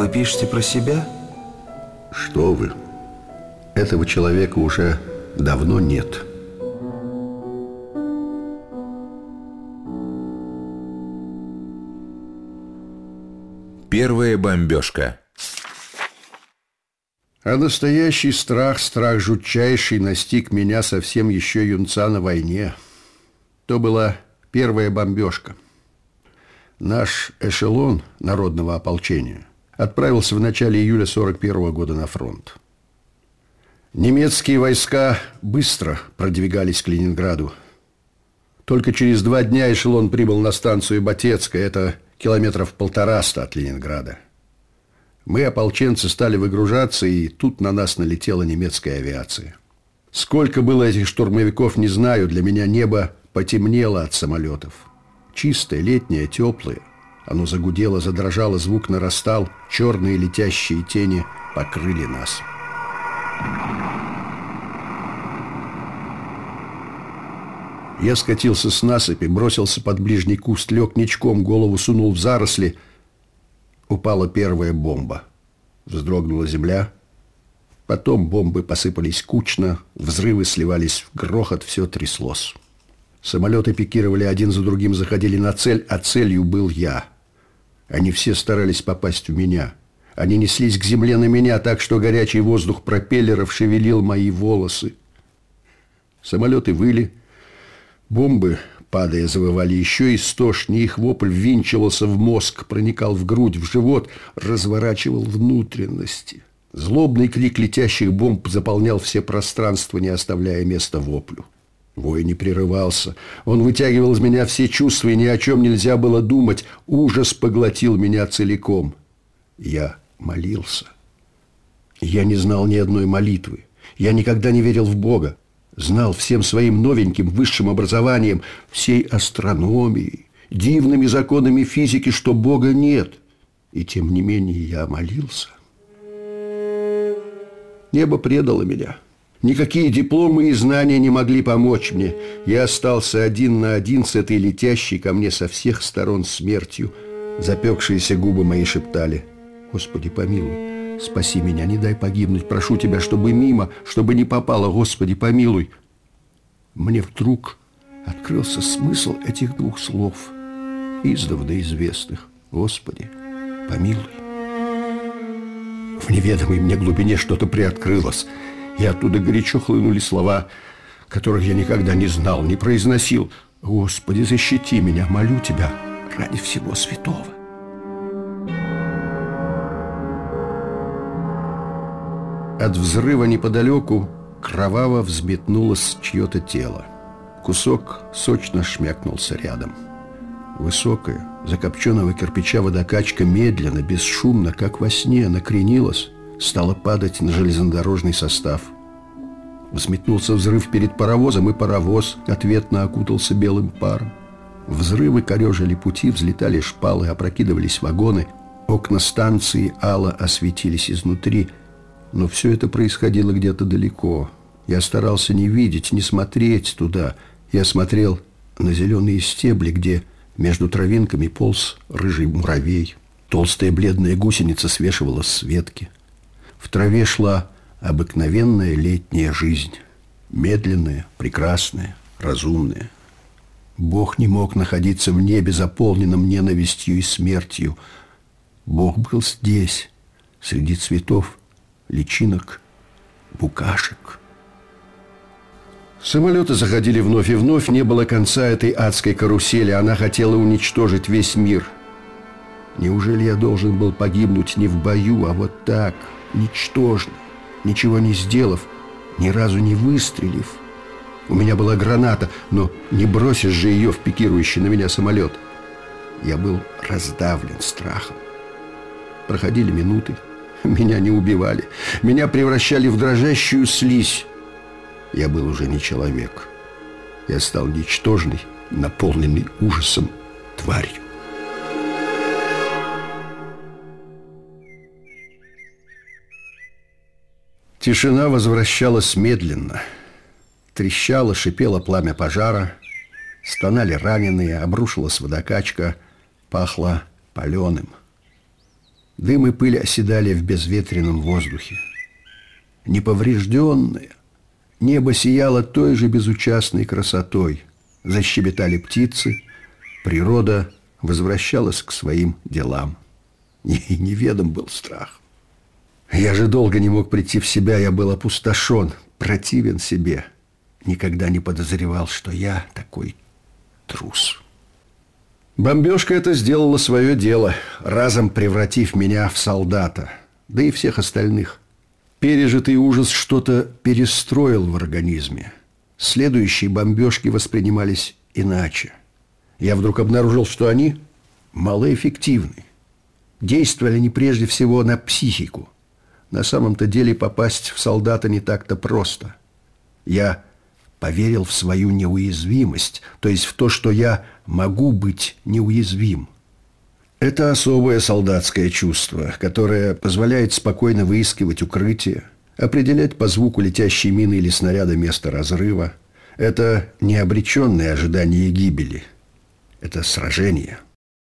Вы пишете про себя? Что вы? Этого человека уже давно нет. Первая бомбежка. А настоящий страх, страх жутчайший, настиг меня совсем еще юнца на войне. То была первая бомбежка. Наш эшелон народного ополчения отправился в начале июля 41 года на фронт. Немецкие войска быстро продвигались к Ленинграду. Только через два дня эшелон прибыл на станцию Батецкая. Это километров полтораста от Ленинграда. Мы, ополченцы, стали выгружаться, и тут на нас налетела немецкая авиация. Сколько было этих штурмовиков, не знаю. Для меня небо потемнело от самолетов. Чистое, летнее, теплое. Оно загудело, задрожало, звук нарастал. Черные летящие тени покрыли нас. Я скатился с насыпи, бросился под ближний куст, лег ничком, голову сунул в заросли. Упала первая бомба. Вздрогнула земля. Потом бомбы посыпались кучно, взрывы сливались в грохот, все тряслось. Самолеты пикировали один за другим, заходили на цель, а целью был я. Они все старались попасть в меня. Они неслись к земле на меня так, что горячий воздух пропеллеров шевелил мои волосы. Самолеты выли, Бомбы, падая, завывали еще истошнее. Их вопль ввинчивался в мозг, проникал в грудь, в живот, разворачивал внутренности. Злобный крик летящих бомб заполнял все пространства, не оставляя места воплю. Вой не прерывался. Он вытягивал из меня все чувства, и ни о чем нельзя было думать. Ужас поглотил меня целиком. Я молился. Я не знал ни одной молитвы. Я никогда не верил в Бога знал всем своим новеньким высшим образованием, всей астрономией, дивными законами физики, что Бога нет. И тем не менее я молился. Небо предало меня. Никакие дипломы и знания не могли помочь мне. Я остался один на один с этой летящей ко мне со всех сторон смертью. Запекшиеся губы мои шептали «Господи, помилуй, Спаси меня, не дай погибнуть. Прошу тебя, чтобы мимо, чтобы не попало. Господи, помилуй. Мне вдруг открылся смысл этих двух слов, издавна известных. Господи, помилуй. В неведомой мне глубине что-то приоткрылось, и оттуда горячо хлынули слова, которых я никогда не знал, не произносил. Господи, защити меня, молю тебя, ради всего святого. От взрыва неподалеку кроваво взметнулось чье-то тело. Кусок сочно шмякнулся рядом. Высокая, закопченного кирпича водокачка медленно, бесшумно, как во сне, накренилась, стала падать на железнодорожный состав. Взметнулся взрыв перед паровозом, и паровоз ответно окутался белым паром. Взрывы корежили пути, взлетали шпалы, опрокидывались вагоны. Окна станции ало осветились изнутри – но все это происходило где-то далеко. Я старался не видеть, не смотреть туда. Я смотрел на зеленые стебли, где между травинками полз рыжий муравей. Толстая бледная гусеница свешивала с ветки. В траве шла обыкновенная летняя жизнь. Медленная, прекрасная, разумная. Бог не мог находиться в небе, заполненном ненавистью и смертью. Бог был здесь, среди цветов личинок, букашек. Самолеты заходили вновь и вновь, не было конца этой адской карусели. Она хотела уничтожить весь мир. Неужели я должен был погибнуть не в бою, а вот так, ничтожно, ничего не сделав, ни разу не выстрелив? У меня была граната, но не бросишь же ее в пикирующий на меня самолет. Я был раздавлен страхом. Проходили минуты, меня не убивали. Меня превращали в дрожащую слизь. Я был уже не человек. Я стал ничтожной, наполненной ужасом тварью. Тишина возвращалась медленно. Трещало, шипело пламя пожара, стонали раненые, обрушилась водокачка, пахло паленым. Дым и пыль оседали в безветренном воздухе. Неповрежденное, небо сияло той же безучастной красотой. Защебетали птицы, природа возвращалась к своим делам. И неведом был страх. Я же долго не мог прийти в себя, я был опустошен, противен себе. Никогда не подозревал, что я такой трус. Бомбежка это сделала свое дело, разом превратив меня в солдата, да и всех остальных. Пережитый ужас что-то перестроил в организме. Следующие бомбежки воспринимались иначе. Я вдруг обнаружил, что они малоэффективны. Действовали они прежде всего на психику. На самом-то деле попасть в солдата не так-то просто. Я поверил в свою неуязвимость, то есть в то, что я могу быть неуязвим. Это особое солдатское чувство, которое позволяет спокойно выискивать укрытие, определять по звуку летящей мины или снаряда место разрыва. Это необреченное ожидание гибели. Это сражение –